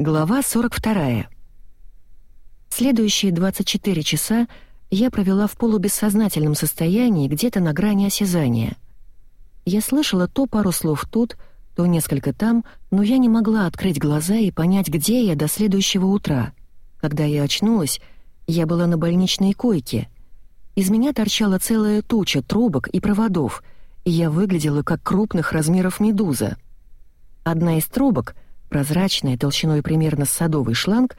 Глава 42. Следующие 24 часа я провела в полубессознательном состоянии где-то на грани осязания. Я слышала то пару слов тут, то несколько там, но я не могла открыть глаза и понять, где я до следующего утра. Когда я очнулась, я была на больничной койке. Из меня торчала целая туча трубок и проводов, и я выглядела как крупных размеров медуза. Одна из трубок — прозрачная, толщиной примерно с садовый шланг,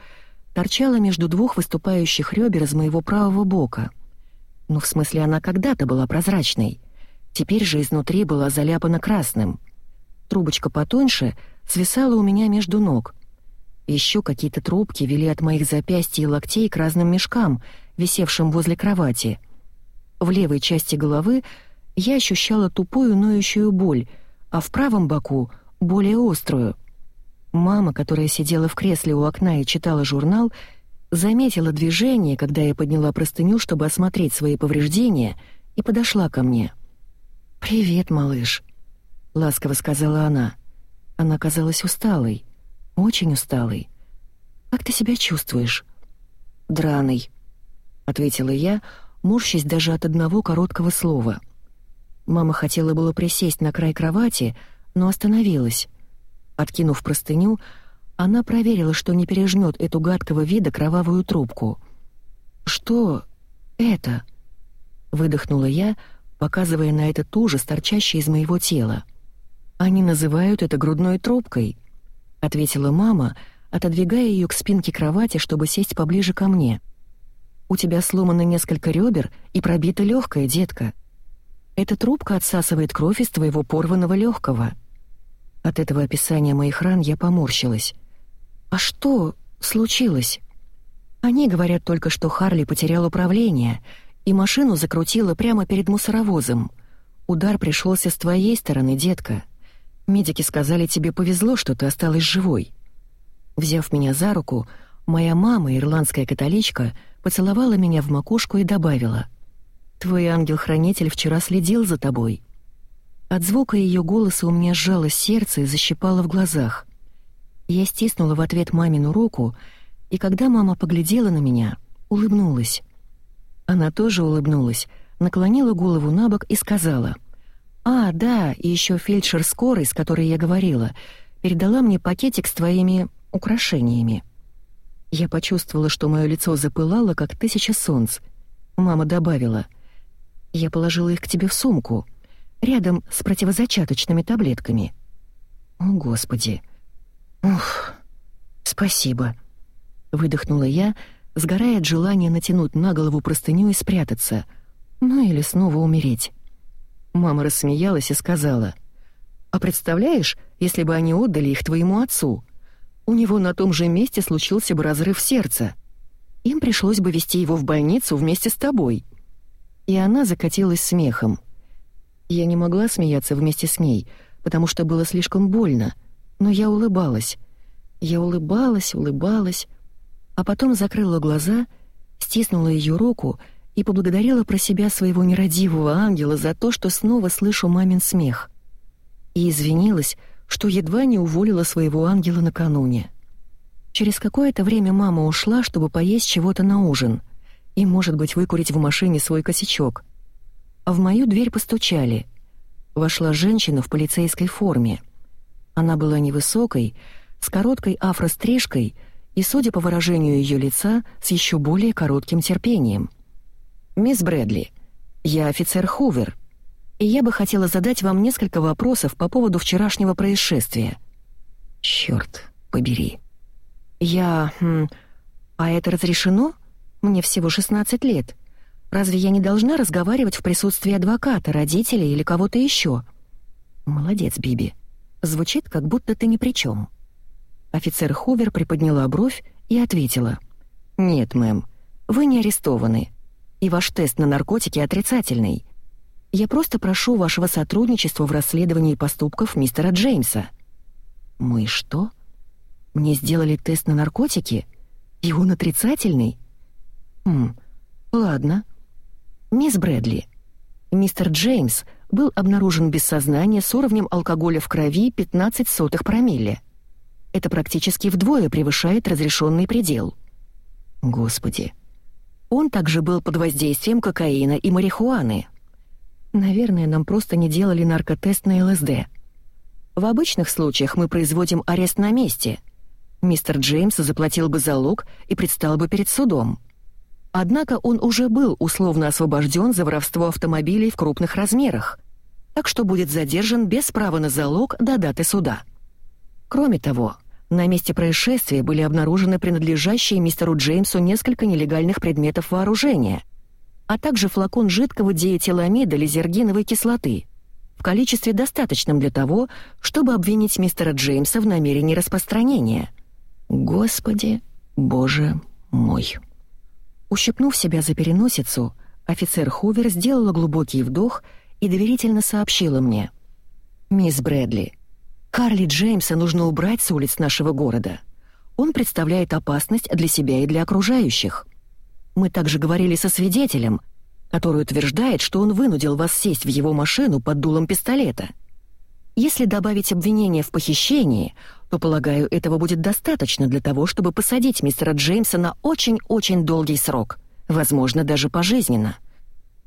торчала между двух выступающих ребер из моего правого бока. Ну, в смысле, она когда-то была прозрачной. Теперь же изнутри была заляпана красным. Трубочка потоньше свисала у меня между ног. Еще какие-то трубки вели от моих запястий и локтей к разным мешкам, висевшим возле кровати. В левой части головы я ощущала тупую ноющую боль, а в правом боку — более острую — Мама, которая сидела в кресле у окна и читала журнал, заметила движение, когда я подняла простыню, чтобы осмотреть свои повреждения, и подошла ко мне. «Привет, малыш», — ласково сказала она. Она казалась усталой, очень усталой. «Как ты себя чувствуешь?» «Драный», — ответила я, морщась даже от одного короткого слова. Мама хотела было присесть на край кровати, но остановилась. Откинув простыню, она проверила, что не пережмет эту гадкого вида кровавую трубку. «Что это?» — выдохнула я, показывая на этот ужас, торчащий из моего тела. «Они называют это грудной трубкой», — ответила мама, отодвигая ее к спинке кровати, чтобы сесть поближе ко мне. «У тебя сломано несколько ребер и пробита легкая, детка. Эта трубка отсасывает кровь из твоего порванного легкого. От этого описания моих ран я поморщилась. «А что случилось?» Они говорят только, что Харли потерял управление, и машину закрутило прямо перед мусоровозом. Удар пришелся с твоей стороны, детка. Медики сказали, тебе повезло, что ты осталась живой. Взяв меня за руку, моя мама, ирландская католичка, поцеловала меня в макушку и добавила. «Твой ангел-хранитель вчера следил за тобой». От звука ее голоса у меня сжалось сердце и защипало в глазах. Я стиснула в ответ мамину руку, и когда мама поглядела на меня, улыбнулась. Она тоже улыбнулась, наклонила голову на бок и сказала, «А, да, и еще фельдшер скорой, с которой я говорила, передала мне пакетик с твоими украшениями». Я почувствовала, что мое лицо запылало, как тысяча солнц. Мама добавила, «Я положила их к тебе в сумку» рядом с противозачаточными таблетками. О, Господи. Ух, спасибо. Выдохнула я, сгорая от желания натянуть на голову простыню и спрятаться. Ну или снова умереть. Мама рассмеялась и сказала, «А представляешь, если бы они отдали их твоему отцу? У него на том же месте случился бы разрыв сердца. Им пришлось бы вести его в больницу вместе с тобой». И она закатилась смехом. Я не могла смеяться вместе с ней, потому что было слишком больно, но я улыбалась. Я улыбалась, улыбалась, а потом закрыла глаза, стиснула ее руку и поблагодарила про себя своего нерадивого ангела за то, что снова слышу мамин смех. И извинилась, что едва не уволила своего ангела накануне. Через какое-то время мама ушла, чтобы поесть чего-то на ужин и, может быть, выкурить в машине свой косячок — в мою дверь постучали. Вошла женщина в полицейской форме. Она была невысокой, с короткой афрострижкой и, судя по выражению ее лица, с еще более коротким терпением. «Мисс Брэдли, я офицер Хувер, и я бы хотела задать вам несколько вопросов по поводу вчерашнего происшествия». «Чёрт побери». «Я... Хм, а это разрешено? Мне всего 16 лет». Разве я не должна разговаривать в присутствии адвоката, родителей или кого-то еще? Молодец, Биби. Звучит, как будто ты ни при чем. Офицер Хувер приподняла бровь и ответила. «Нет, мэм, вы не арестованы, и ваш тест на наркотики отрицательный. Я просто прошу вашего сотрудничества в расследовании поступков мистера Джеймса». «Мы что? Мне сделали тест на наркотики? И он отрицательный?» «Хм, ладно». «Мисс Брэдли, мистер Джеймс был обнаружен без сознания с уровнем алкоголя в крови 15 сотых промилле». Это практически вдвое превышает разрешенный предел. Господи. Он также был под воздействием кокаина и марихуаны. Наверное, нам просто не делали наркотест на ЛСД. В обычных случаях мы производим арест на месте. Мистер Джеймс заплатил бы залог и предстал бы перед судом. Однако он уже был условно освобожден за воровство автомобилей в крупных размерах, так что будет задержан без права на залог до даты суда. Кроме того, на месте происшествия были обнаружены принадлежащие мистеру Джеймсу несколько нелегальных предметов вооружения, а также флакон жидкого диэтиламида лизергиновой кислоты в количестве достаточном для того, чтобы обвинить мистера Джеймса в намерении распространения. Господи, боже мой. Ущипнув себя за переносицу, офицер Хувер сделала глубокий вдох и доверительно сообщила мне. «Мисс Брэдли, Карли Джеймса нужно убрать с улиц нашего города. Он представляет опасность для себя и для окружающих. Мы также говорили со свидетелем, который утверждает, что он вынудил вас сесть в его машину под дулом пистолета. Если добавить обвинение в похищении, то, полагаю, этого будет достаточно для того, чтобы посадить мистера Джеймса на очень-очень долгий срок, возможно, даже пожизненно.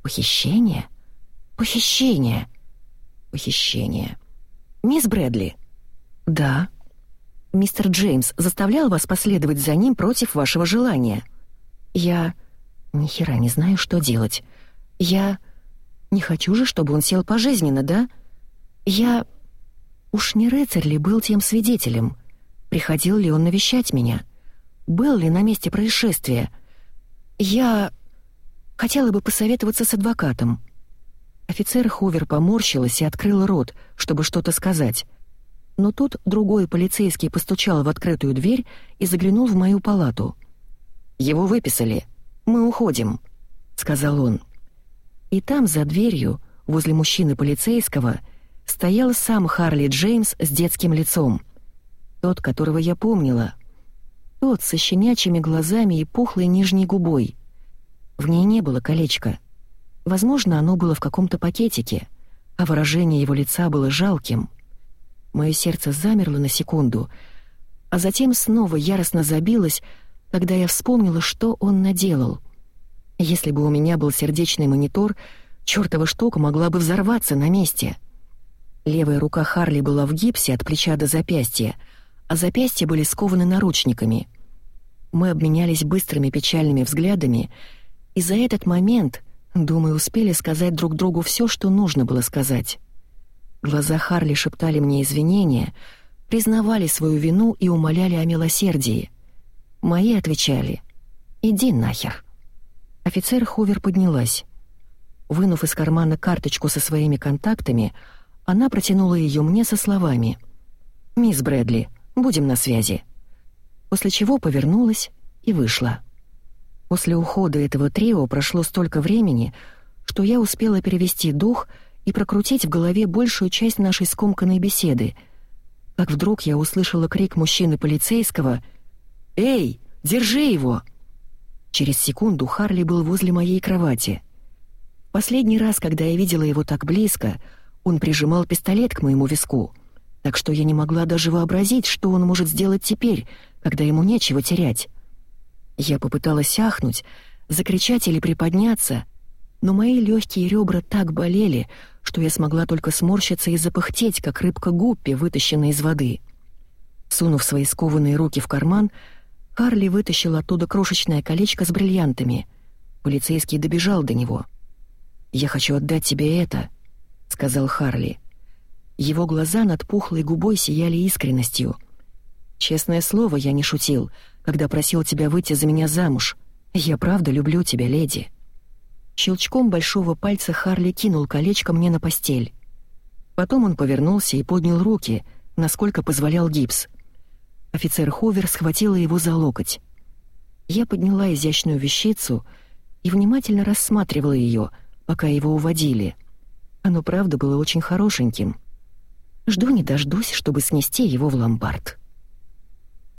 Похищение? Похищение. Похищение. Мисс Брэдли. Да. Мистер Джеймс заставлял вас последовать за ним против вашего желания. Я ни хера не знаю, что делать. Я не хочу же, чтобы он сел пожизненно, да? Я Уж не рыцарь ли был тем свидетелем? Приходил ли он навещать меня? Был ли на месте происшествия? Я... хотела бы посоветоваться с адвокатом. Офицер Хувер поморщилась и открыл рот, чтобы что-то сказать. Но тут другой полицейский постучал в открытую дверь и заглянул в мою палату. «Его выписали. Мы уходим», — сказал он. И там, за дверью, возле мужчины полицейского, — стоял сам Харли Джеймс с детским лицом. Тот, которого я помнила. Тот со щенячьими глазами и пухлой нижней губой. В ней не было колечка. Возможно, оно было в каком-то пакетике, а выражение его лица было жалким. Мое сердце замерло на секунду, а затем снова яростно забилось, когда я вспомнила, что он наделал. Если бы у меня был сердечный монитор, чёртова штука могла бы взорваться на месте — Левая рука Харли была в гипсе от плеча до запястья, а запястья были скованы наручниками. Мы обменялись быстрыми печальными взглядами, и за этот момент, думаю, успели сказать друг другу все, что нужно было сказать. Глаза Харли шептали мне извинения, признавали свою вину и умоляли о милосердии. Мои отвечали «Иди нахер». Офицер Хувер поднялась. Вынув из кармана карточку со своими контактами, она протянула ее мне со словами «Мисс Брэдли, будем на связи». После чего повернулась и вышла. После ухода этого трио прошло столько времени, что я успела перевести дух и прокрутить в голове большую часть нашей скомканной беседы, как вдруг я услышала крик мужчины-полицейского «Эй, держи его!» Через секунду Харли был возле моей кровати. Последний раз, когда я видела его так близко — он прижимал пистолет к моему виску, так что я не могла даже вообразить, что он может сделать теперь, когда ему нечего терять. Я попыталась ахнуть, закричать или приподняться, но мои легкие ребра так болели, что я смогла только сморщиться и запыхтеть, как рыбка гуппи, вытащенная из воды. Сунув свои скованные руки в карман, Карли вытащил оттуда крошечное колечко с бриллиантами. Полицейский добежал до него. «Я хочу отдать тебе это», — сказал Харли. Его глаза над пухлой губой сияли искренностью. «Честное слово, я не шутил, когда просил тебя выйти за меня замуж. Я правда люблю тебя, леди». Щелчком большого пальца Харли кинул колечко мне на постель. Потом он повернулся и поднял руки, насколько позволял гипс. Офицер Ховер схватила его за локоть. Я подняла изящную вещицу и внимательно рассматривала ее, пока его уводили — оно правда было очень хорошеньким. Жду не дождусь, чтобы снести его в ломбард.